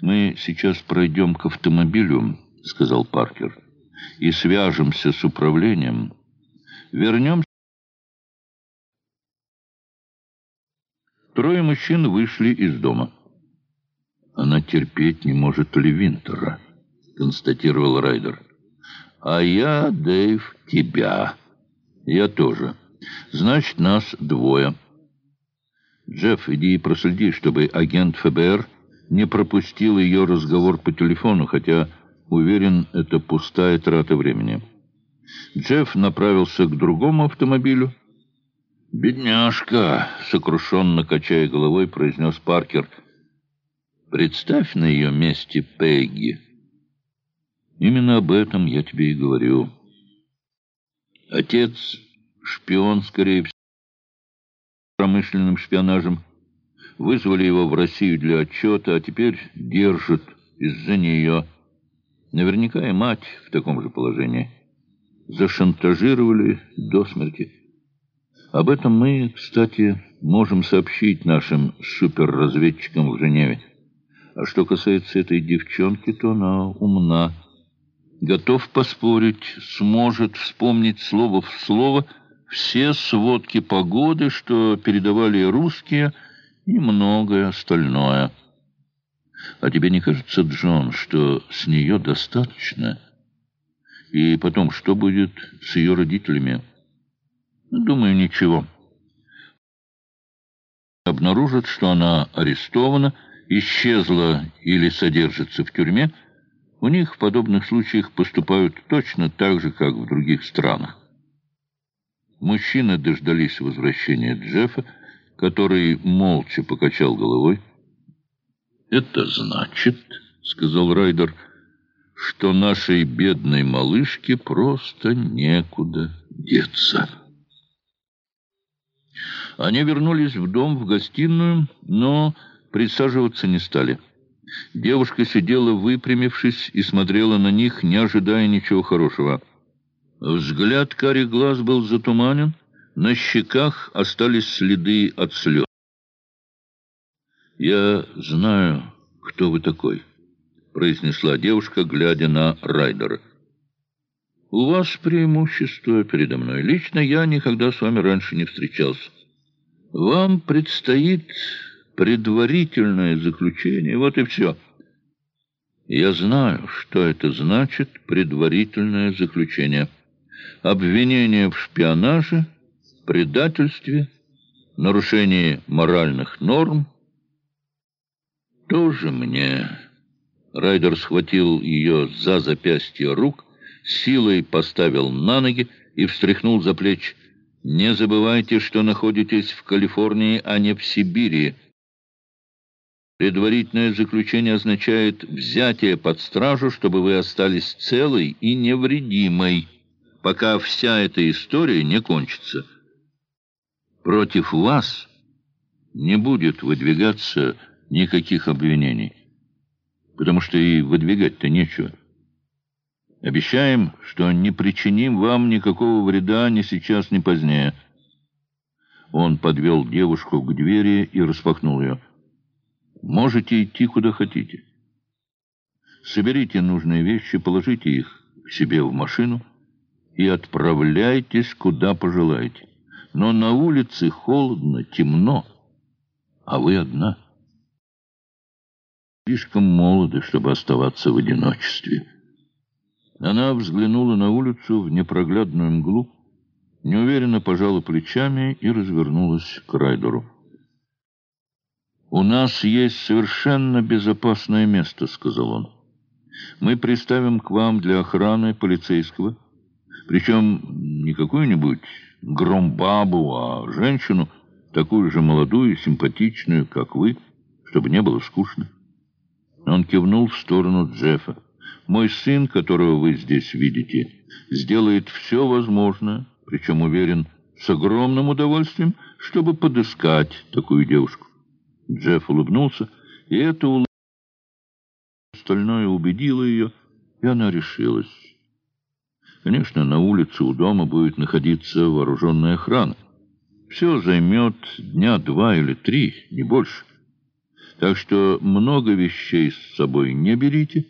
«Мы сейчас пройдем к автомобилю», — сказал Паркер, — «и свяжемся с управлением. Вернемся». Трое мужчин вышли из дома. «Она терпеть не может Левинтера», — констатировал Райдер. «А я, Дэйв, тебя. Я тоже. Значит, нас двое». «Джефф, иди проследи, чтобы агент ФБР не пропустил ее разговор по телефону, хотя, уверен, это пустая трата времени». Джефф направился к другому автомобилю. «Бедняжка!» — сокрушенно качая головой, произнес Паркер. «Представь на ее месте Пегги». «Именно об этом я тебе и говорю». Отец — шпион, скорее всего, промышленным шпионажем. Вызвали его в Россию для отчета, а теперь держат из-за нее. Наверняка и мать в таком же положении. Зашантажировали до смерти. Об этом мы, кстати, можем сообщить нашим суперразведчикам в Женеве. А что касается этой девчонки, то она умна. Готов поспорить, сможет вспомнить слово в слово все сводки погоды, что передавали русские, и многое остальное. А тебе не кажется, Джон, что с нее достаточно? И потом, что будет с ее родителями? Думаю, ничего. Обнаружат, что она арестована, исчезла или содержится в тюрьме, у них в подобных случаях поступают точно так же, как в других странах. Мужчины дождались возвращения Джеффа, который молча покачал головой. «Это значит, — сказал Райдер, — что нашей бедной малышке просто некуда деться». Они вернулись в дом, в гостиную, но присаживаться не стали. Девушка сидела выпрямившись и смотрела на них, не ожидая ничего хорошего. Взгляд карих глаз был затуманен, на щеках остались следы от слез. «Я знаю, кто вы такой», — произнесла девушка, глядя на Райдера. «У вас преимущество передо мной. Лично я никогда с вами раньше не встречался. Вам предстоит предварительное заключение, вот и все». «Я знаю, что это значит предварительное заключение» обвинение в шпионаже, предательстве, нарушении моральных норм. Тоже мне. Райдер схватил ее за запястье рук, силой поставил на ноги и встряхнул за плечи. «Не забывайте, что находитесь в Калифорнии, а не в Сибири». Предварительное заключение означает взятие под стражу, чтобы вы остались целой и невредимой пока вся эта история не кончится. Против вас не будет выдвигаться никаких обвинений, потому что и выдвигать-то нечего. Обещаем, что не причиним вам никакого вреда ни сейчас, ни позднее. Он подвел девушку к двери и распахнул ее. Можете идти куда хотите. Соберите нужные вещи, положите их себе в машину и отправляйтесь, куда пожелаете. Но на улице холодно, темно, а вы одна. Слишком молоды, чтобы оставаться в одиночестве. Она взглянула на улицу в непроглядную мглу, неуверенно пожала плечами и развернулась к Райдеру. «У нас есть совершенно безопасное место», — сказал он. «Мы приставим к вам для охраны полицейского» Причем не какую-нибудь громбабу, а женщину, такую же молодую и симпатичную, как вы, чтобы не было скучно. Он кивнул в сторону Джеффа. «Мой сын, которого вы здесь видите, сделает все возможное, причем, уверен, с огромным удовольствием, чтобы подыскать такую девушку». Джефф улыбнулся, и это улыбка остальное убедило ее, и она решилась. Конечно, на улице у дома будет находиться вооруженная охрана. Все займет дня два или три, не больше. Так что много вещей с собой не берите,